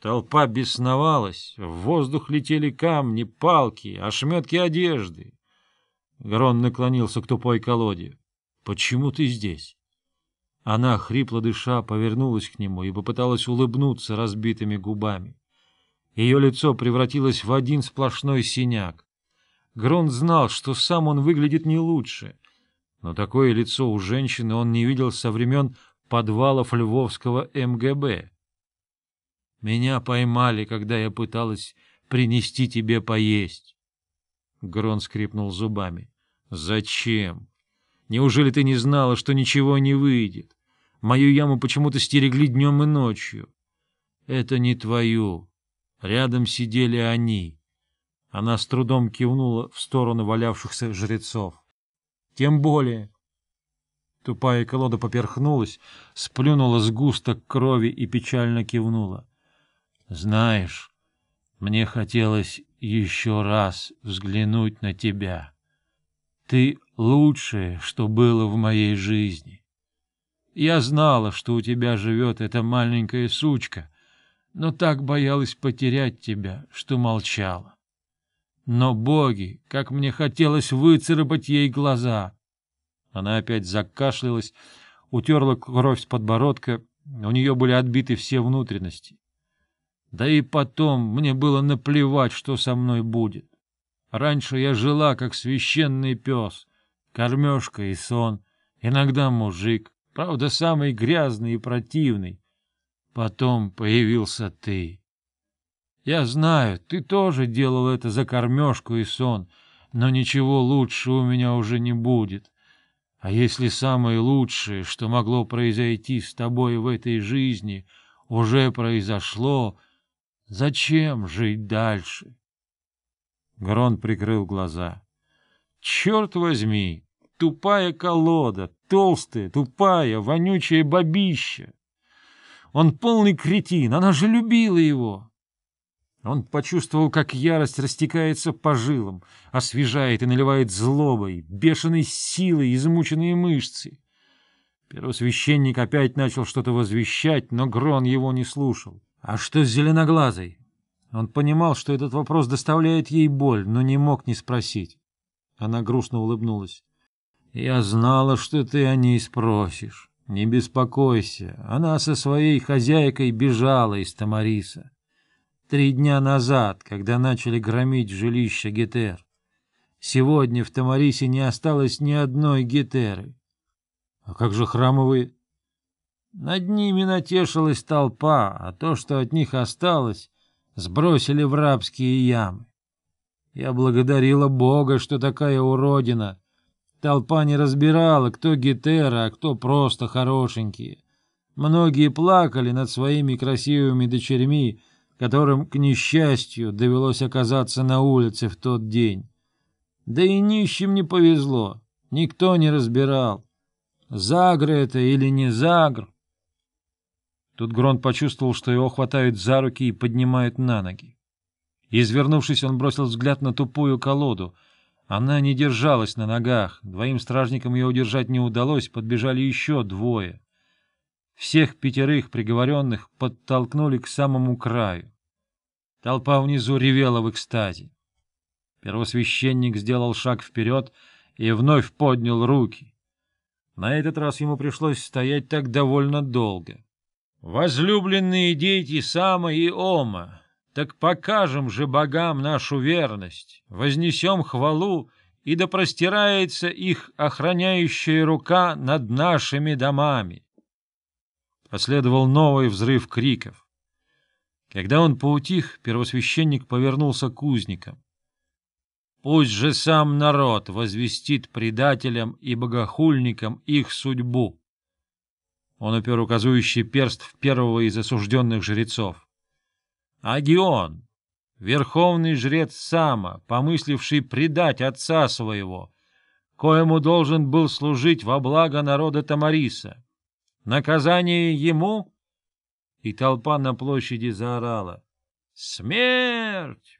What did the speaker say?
Толпа бесновалась, в воздух летели камни, палки, ошметки одежды. Грон наклонился к тупой колоде. — Почему ты здесь? Она, хрипло дыша, повернулась к нему и попыталась улыбнуться разбитыми губами. Ее лицо превратилось в один сплошной синяк. Грон знал, что сам он выглядит не лучше, но такое лицо у женщины он не видел со времен подвалов Львовского МГБ. «Меня поймали, когда я пыталась принести тебе поесть». Грон скрипнул зубами. «Зачем? Неужели ты не знала, что ничего не выйдет? Мою яму почему-то стерегли днем и ночью. Это не твою. Рядом сидели они». Она с трудом кивнула в сторону валявшихся жрецов. «Тем более...» Тупая колода поперхнулась, сплюнула сгусток крови и печально кивнула. «Знаешь, мне хотелось еще раз взглянуть на тебя. Ты лучшее, что было в моей жизни. Я знала, что у тебя живет эта маленькая сучка, но так боялась потерять тебя, что молчала. Но, боги, как мне хотелось выцарапать ей глаза! Она опять закашлялась, утерла кровь с подбородка, у нее были отбиты все внутренности. Да и потом мне было наплевать, что со мной будет. Раньше я жила, как священный пес, кормежка и сон, иногда мужик, правда, самый грязный и противный. Потом появился ты. Я знаю, ты тоже делал это за кормежку и сон, но ничего лучше у меня уже не будет. А если самое лучшее, что могло произойти с тобой в этой жизни, уже произошло, Зачем жить дальше? Грон прикрыл глаза. Черт возьми! Тупая колода, толстая, тупая, вонючая бабища. Он полный кретин, она же любила его. Он почувствовал, как ярость растекается по жилам, освежает и наливает злобой, бешеной силой измученные мышцы. Первосвященник опять начал что-то возвещать, но Грон его не слушал. А что с зеленоглазой? Он понимал, что этот вопрос доставляет ей боль, но не мог не спросить. Она грустно улыбнулась. — Я знала, что ты о ней спросишь. Не беспокойся, она со своей хозяйкой бежала из Тамариса. Три дня назад, когда начали громить жилище Гетер. Сегодня в Тамарисе не осталось ни одной Гетеры. — А как же храмовые? Над ними натешилась толпа, а то, что от них осталось, сбросили в рабские ямы. Я благодарила Бога, что такая уродина. Толпа не разбирала, кто гетера, а кто просто хорошенькие. Многие плакали над своими красивыми дочерьми, которым, к несчастью, довелось оказаться на улице в тот день. Да и нищим не повезло, никто не разбирал, загр это или не загр. Тут Грон почувствовал, что его хватают за руки и поднимают на ноги. Извернувшись, он бросил взгляд на тупую колоду. Она не держалась на ногах, двоим стражникам ее удержать не удалось, подбежали еще двое. Всех пятерых приговоренных подтолкнули к самому краю. Толпа внизу ревела в экстазе. Первосвященник сделал шаг вперед и вновь поднял руки. На этот раз ему пришлось стоять так довольно долго. Возлюбленные дети Сама и Ома, так покажем же богам нашу верность, вознесем хвалу, и да простирается их охраняющая рука над нашими домами. Последовал новый взрыв криков. Когда он поутих, первосвященник повернулся к узникам. Пусть же сам народ возвестит предателям и богохульникам их судьбу. Он упер указующий перст в первого из осужденных жрецов. Агион, верховный жрец Сама, помысливший предать отца своего, коему должен был служить во благо народа Тамариса. Наказание ему? И толпа на площади заорала. «Смерть!